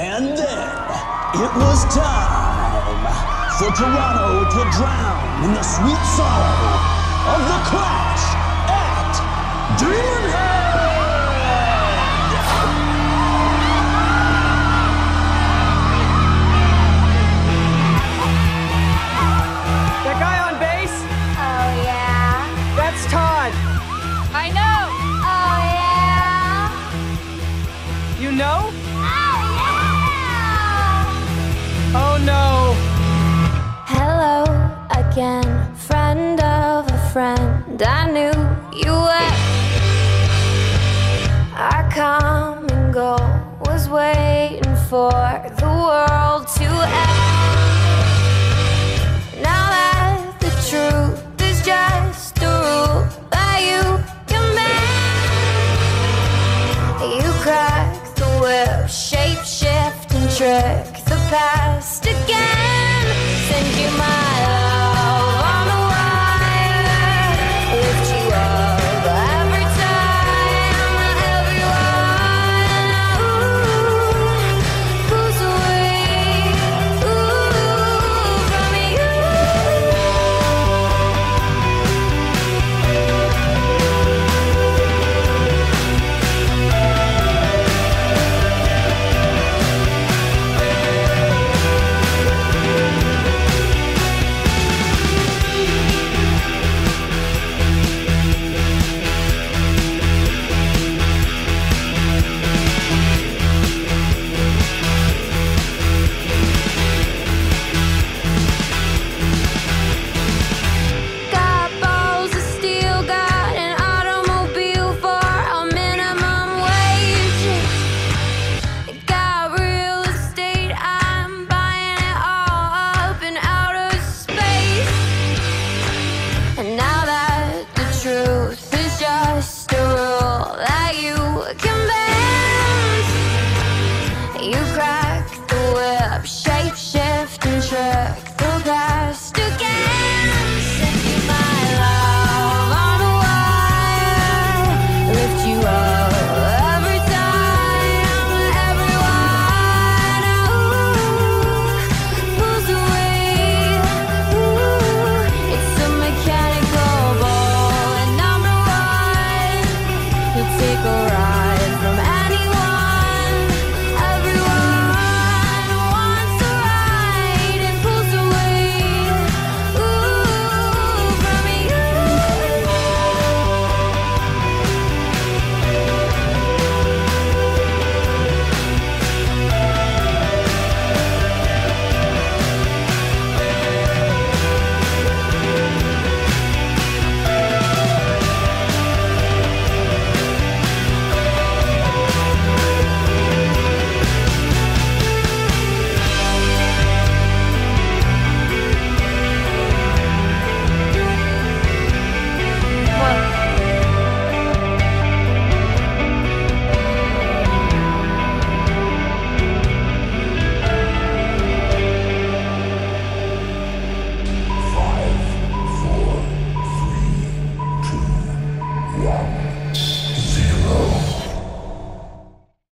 And then it was time for Toronto to drown in the sweet sorrow of the crash at Demon Head. That guy on bass? Oh yeah. That's Todd. I know. Oh yeah. You know? Again, friend of a friend. I knew you were. Our come and go was waiting for the world to end. Now that the truth is just a rule that you can you crack the whip, shape shift and trick the past again. take a ride.